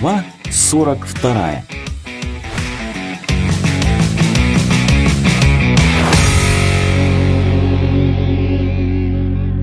Глава 42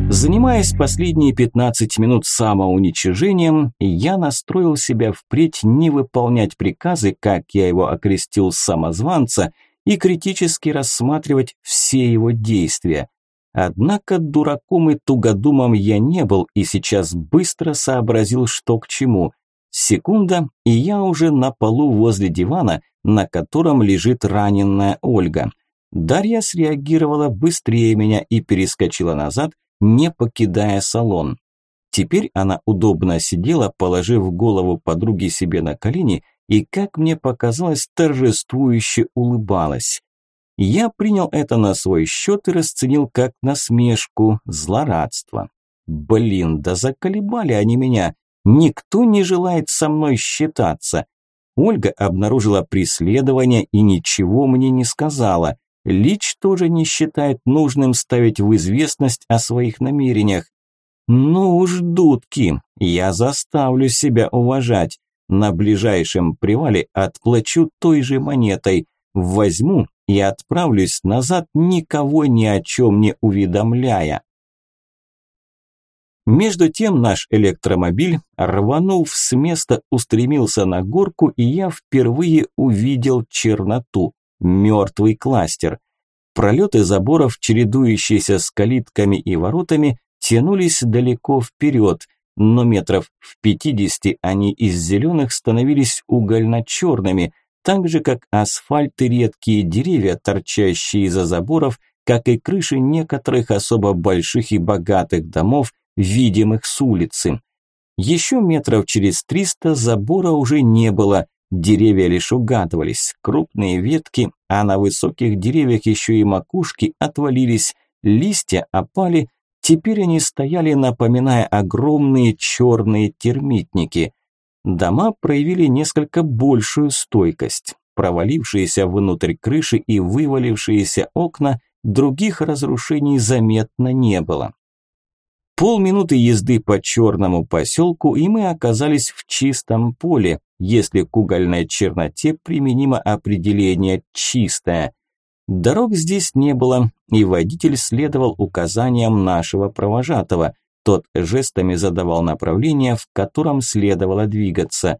Занимаясь последние 15 минут самоуничижением, я настроил себя впредь не выполнять приказы, как я его окрестил самозванца, и критически рассматривать все его действия. Однако дураком и тугодумом я не был и сейчас быстро сообразил, что к чему. Секунда, и я уже на полу возле дивана, на котором лежит раненая Ольга. Дарья среагировала быстрее меня и перескочила назад, не покидая салон. Теперь она удобно сидела, положив голову подруги себе на колени и, как мне показалось, торжествующе улыбалась. Я принял это на свой счет и расценил как насмешку, злорадство. Блин, да заколебали они меня. Никто не желает со мной считаться. Ольга обнаружила преследование и ничего мне не сказала. Лич тоже не считает нужным ставить в известность о своих намерениях. Ну уж, дудки, я заставлю себя уважать. На ближайшем привале отплачу той же монетой. Возьму и отправлюсь назад, никого ни о чем не уведомляя. Между тем наш электромобиль, рванув с места, устремился на горку, и я впервые увидел черноту мертвый кластер. Пролеты заборов, чередующиеся с калитками и воротами, тянулись далеко вперед, но метров в пятидесяти они из зеленых становились угольно-черными, так же, как асфальт и редкие деревья, торчащие из-за заборов, как и крыши некоторых особо больших и богатых домов, видимых с улицы. Еще метров через триста забора уже не было, Деревья лишь угадывались, крупные ветки, а на высоких деревьях еще и макушки отвалились, листья опали, теперь они стояли, напоминая огромные черные термитники. Дома проявили несколько большую стойкость. Провалившиеся внутрь крыши и вывалившиеся окна, других разрушений заметно не было. Полминуты езды по черному поселку, и мы оказались в чистом поле, если к угольной черноте применимо определение «чистая». Дорог здесь не было, и водитель следовал указаниям нашего провожатого. Тот жестами задавал направление, в котором следовало двигаться.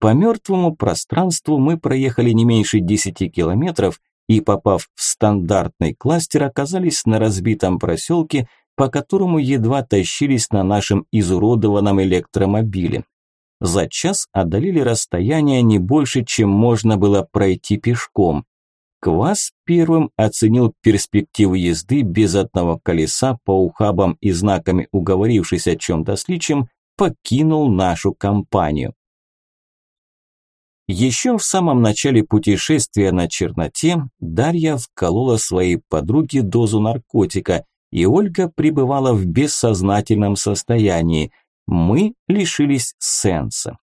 По мертвому пространству мы проехали не меньше 10 километров и, попав в стандартный кластер, оказались на разбитом проселке – по которому едва тащились на нашем изуродованном электромобиле. За час одолели расстояние не больше, чем можно было пройти пешком. Квас первым оценил перспективу езды без одного колеса по ухабам и знаками уговорившись о чем-то с личем, покинул нашу компанию. Еще в самом начале путешествия на черноте Дарья вколола своей подруге дозу наркотика, и Ольга пребывала в бессознательном состоянии. Мы лишились сенса.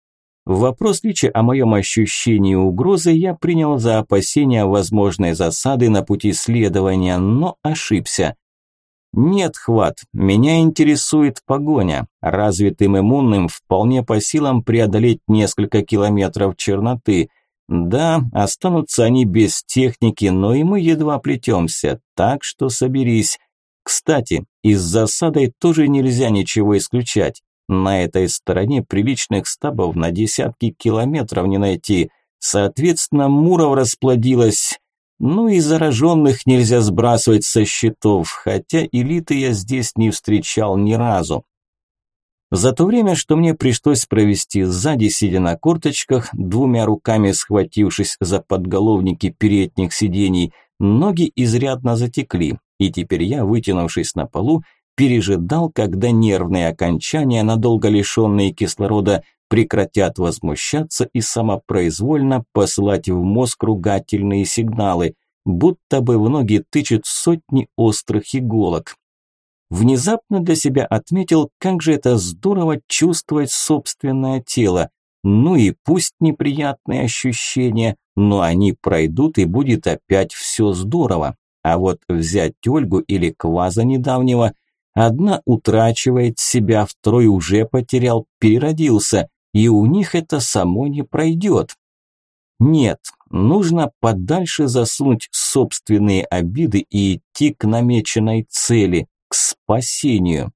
Вопрос Лича о моем ощущении угрозы я принял за опасение возможной засады на пути следования, но ошибся. Нет, хват, меня интересует погоня. Развитым иммунным вполне по силам преодолеть несколько километров черноты. Да, останутся они без техники, но и мы едва плетемся, так что соберись. Кстати, из засадой тоже нельзя ничего исключать. На этой стороне приличных стабов на десятки километров не найти. Соответственно, Муров расплодилась. Ну и зараженных нельзя сбрасывать со счетов, хотя элиты я здесь не встречал ни разу. За то время, что мне пришлось провести сзади, сидя на корточках, двумя руками схватившись за подголовники передних сидений, ноги изрядно затекли, и теперь я, вытянувшись на полу, пережидал, когда нервные окончания, надолго лишенные кислорода, прекратят возмущаться и самопроизвольно посылать в мозг ругательные сигналы, будто бы в ноги тычут сотни острых иголок. Внезапно для себя отметил, как же это здорово чувствовать собственное тело. Ну и пусть неприятные ощущения, но они пройдут и будет опять все здорово. А вот взять Ольгу или Кваза недавнего, одна утрачивает себя, второй уже потерял, переродился, и у них это само не пройдет. Нет, нужно подальше засунуть собственные обиды и идти к намеченной цели, к спасению.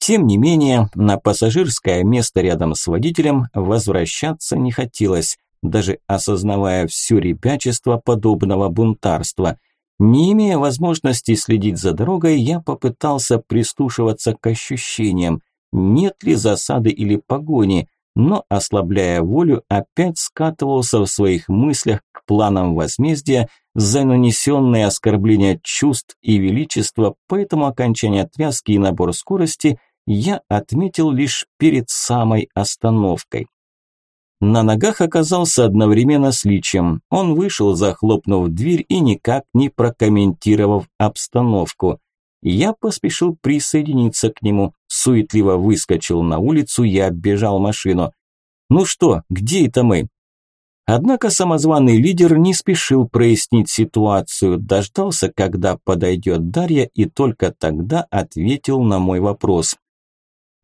Тем не менее, на пассажирское место рядом с водителем возвращаться не хотелось, даже осознавая все ребячество подобного бунтарства. Не имея возможности следить за дорогой, я попытался прислушиваться к ощущениям, нет ли засады или погони, но, ослабляя волю, опять скатывался в своих мыслях к планам возмездия за нанесенные оскорбления чувств и величества, поэтому окончание тряски и набор скорости я отметил лишь перед самой остановкой. На ногах оказался одновременно с Личем. Он вышел, захлопнув дверь и никак не прокомментировав обстановку. Я поспешил присоединиться к нему, суетливо выскочил на улицу и оббежал машину. «Ну что, где это мы?» Однако самозваный лидер не спешил прояснить ситуацию, дождался, когда подойдет Дарья, и только тогда ответил на мой вопрос.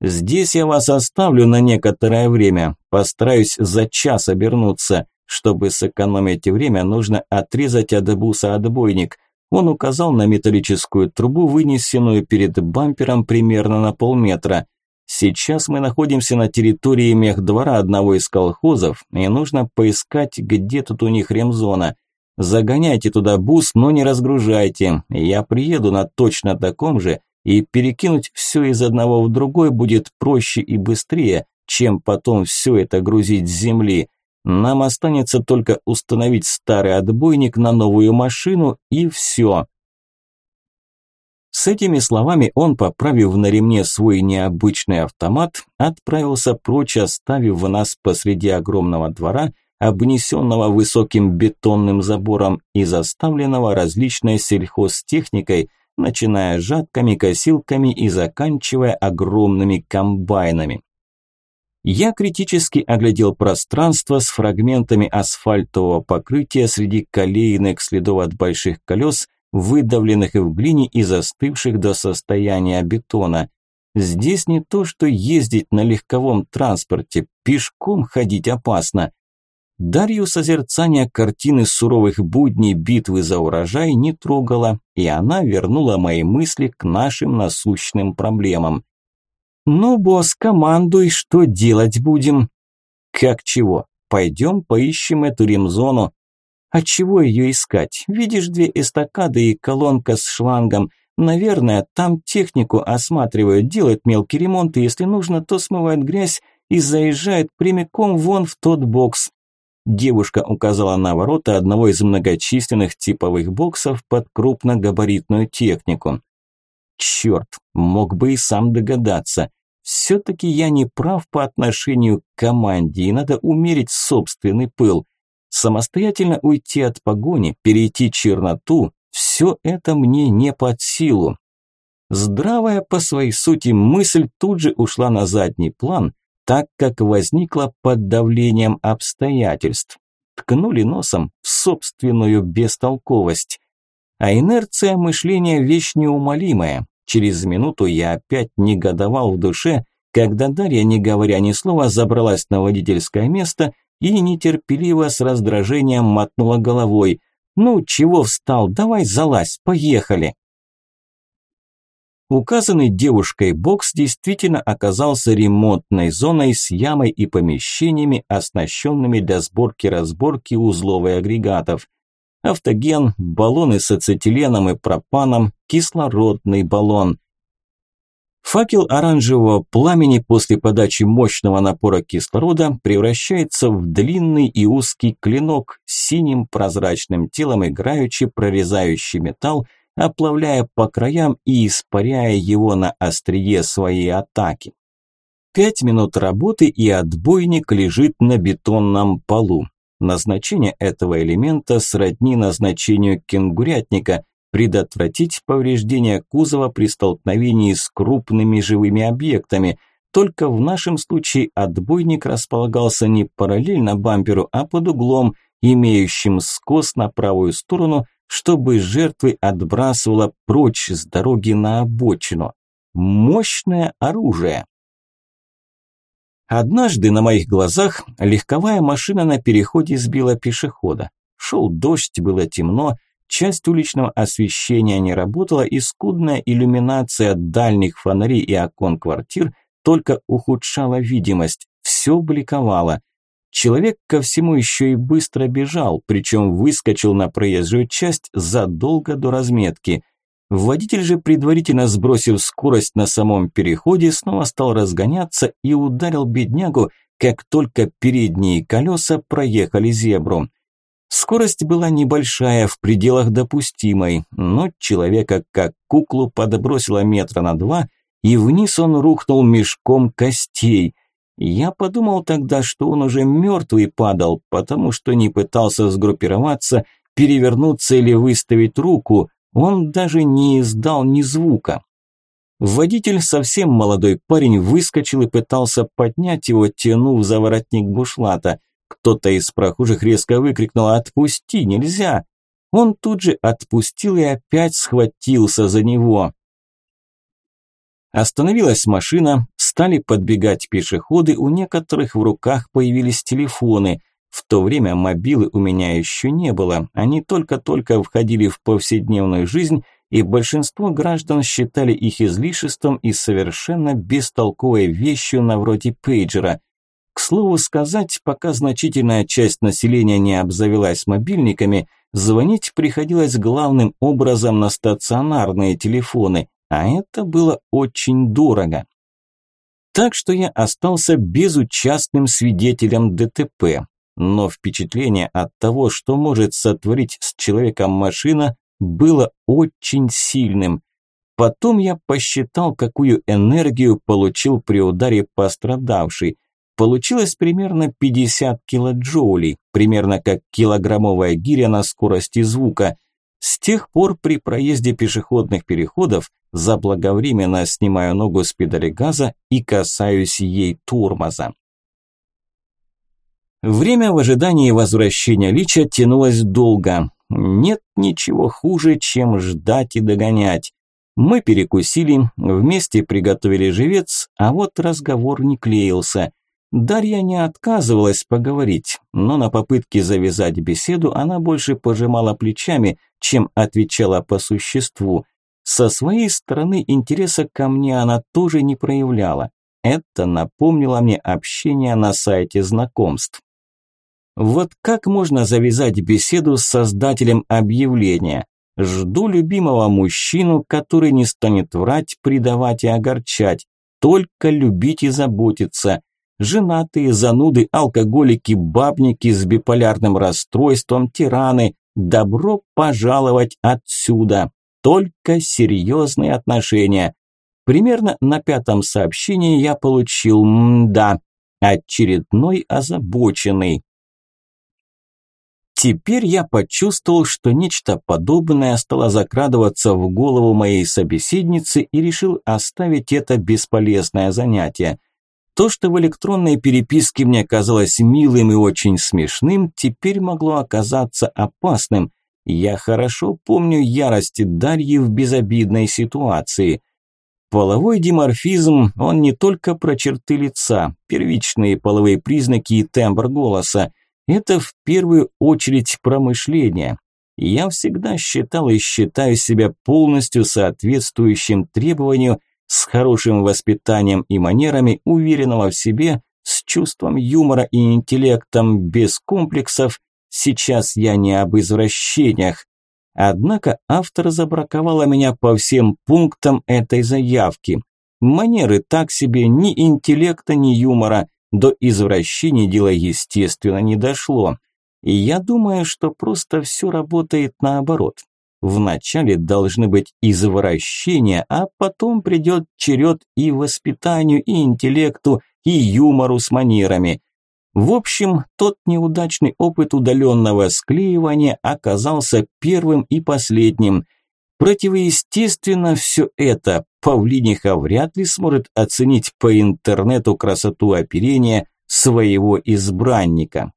Здесь я вас оставлю на некоторое время. Постараюсь за час обернуться. Чтобы сэкономить время, нужно отрезать от буса отбойник. Он указал на металлическую трубу, вынесенную перед бампером примерно на полметра. Сейчас мы находимся на территории мехдвора одного из колхозов, и нужно поискать, где тут у них ремзона. Загоняйте туда бус, но не разгружайте. Я приеду на точно таком же, и перекинуть все из одного в другой будет проще и быстрее, чем потом все это грузить с земли. Нам останется только установить старый отбойник на новую машину и все. С этими словами он, поправив на ремне свой необычный автомат, отправился прочь, оставив нас посреди огромного двора, обнесенного высоким бетонным забором и заставленного различной сельхозтехникой – начиная жатками, косилками и заканчивая огромными комбайнами. Я критически оглядел пространство с фрагментами асфальтового покрытия среди колеек следов от больших колес, выдавленных в глине и застывших до состояния бетона. Здесь не то, что ездить на легковом транспорте, пешком ходить опасно. Дарью созерцание картины суровых будней битвы за урожай не трогала, и она вернула мои мысли к нашим насущным проблемам. «Ну, босс, командуй, что делать будем?» «Как чего? Пойдем поищем эту ремзону». «А чего ее искать? Видишь две эстакады и колонка с шлангом. Наверное, там технику осматривают, делают мелкий ремонт, и если нужно, то смывают грязь и заезжают прямиком вон в тот бокс. Девушка указала на ворота одного из многочисленных типовых боксов под крупногабаритную технику. Черт, мог бы и сам догадаться. Все-таки я не прав по отношению к команде, и надо умерить собственный пыл. Самостоятельно уйти от погони, перейти черноту – все это мне не под силу. Здравая по своей сути мысль тут же ушла на задний план, так как возникла под давлением обстоятельств. Ткнули носом в собственную бестолковость. А инерция мышления – вещь неумолимая. Через минуту я опять негодовал в душе, когда Дарья, не говоря ни слова, забралась на водительское место и нетерпеливо с раздражением мотнула головой. «Ну, чего встал? Давай залазь, поехали!» Указанный девушкой бокс действительно оказался ремонтной зоной с ямой и помещениями, оснащенными для сборки-разборки узлов агрегатов. Автоген, баллоны с ацетиленом и пропаном, кислородный баллон. Факел оранжевого пламени после подачи мощного напора кислорода превращается в длинный и узкий клинок с синим прозрачным телом, играючи прорезающий металл, оплавляя по краям и испаряя его на острие своей атаки. Пять минут работы и отбойник лежит на бетонном полу. Назначение этого элемента сродни назначению кенгурятника – предотвратить повреждение кузова при столкновении с крупными живыми объектами. Только в нашем случае отбойник располагался не параллельно бамперу, а под углом, имеющим скос на правую сторону чтобы жертвы отбрасывала прочь с дороги на обочину. Мощное оружие. Однажды на моих глазах легковая машина на переходе сбила пешехода. Шел дождь, было темно, часть уличного освещения не работала и скудная иллюминация дальних фонарей и окон квартир только ухудшала видимость, все бликовало. Человек ко всему еще и быстро бежал, причем выскочил на проезжую часть задолго до разметки. Водитель же, предварительно сбросив скорость на самом переходе, снова стал разгоняться и ударил беднягу, как только передние колеса проехали зебру. Скорость была небольшая, в пределах допустимой, но человека как куклу подбросило метра на два, и вниз он рухнул мешком костей – я подумал тогда, что он уже мертвый падал, потому что не пытался сгруппироваться, перевернуться или выставить руку, он даже не издал ни звука. Водитель, совсем молодой парень, выскочил и пытался поднять его, тянув за воротник бушлата. Кто-то из прохожих резко выкрикнул «Отпусти, нельзя!». Он тут же отпустил и опять схватился за него. Остановилась машина, стали подбегать пешеходы, у некоторых в руках появились телефоны. В то время мобилы у меня еще не было, они только-только входили в повседневную жизнь, и большинство граждан считали их излишеством и совершенно бестолковой вещью на вроде пейджера. К слову сказать, пока значительная часть населения не обзавелась мобильниками, звонить приходилось главным образом на стационарные телефоны, а это было очень дорого. Так что я остался безучастным свидетелем ДТП, но впечатление от того, что может сотворить с человеком машина, было очень сильным. Потом я посчитал, какую энергию получил при ударе пострадавший. Получилось примерно 50 килоджоулей, примерно как килограммовая гиря на скорости звука. С тех пор при проезде пешеходных переходов заблаговременно снимаю ногу с педали газа и касаюсь ей тормоза. Время в ожидании возвращения Лича тянулось долго. Нет ничего хуже, чем ждать и догонять. Мы перекусили, вместе приготовили живец, а вот разговор не клеился – Дарья не отказывалась поговорить, но на попытке завязать беседу она больше пожимала плечами, чем отвечала по существу. Со своей стороны интереса ко мне она тоже не проявляла. Это напомнило мне общение на сайте знакомств. Вот как можно завязать беседу с создателем объявления? Жду любимого мужчину, который не станет врать, предавать и огорчать, только любить и заботиться – Женатые, зануды, алкоголики, бабники с биполярным расстройством, тираны. Добро пожаловать отсюда. Только серьезные отношения. Примерно на пятом сообщении я получил «мда», очередной озабоченный. Теперь я почувствовал, что нечто подобное стало закрадываться в голову моей собеседницы и решил оставить это бесполезное занятие. То, что в электронной переписке мне казалось милым и очень смешным, теперь могло оказаться опасным. Я хорошо помню ярость Дарьи в безобидной ситуации. Половой диморфизм, он не только про черты лица, первичные половые признаки и тембр голоса. Это в первую очередь промышление. Я всегда считал и считаю себя полностью соответствующим требованию – с хорошим воспитанием и манерами, уверенного в себе, с чувством юмора и интеллектом, без комплексов, сейчас я не об извращениях. Однако автор забраковала меня по всем пунктам этой заявки. Манеры так себе, ни интеллекта, ни юмора, до извращений дело естественно не дошло. И я думаю, что просто все работает наоборот. Вначале должны быть извращения, а потом придет черед и воспитанию, и интеллекту, и юмору с манерами. В общем, тот неудачный опыт удаленного склеивания оказался первым и последним. Противоестественно все это. Павлиниха вряд ли сможет оценить по интернету красоту оперения своего избранника.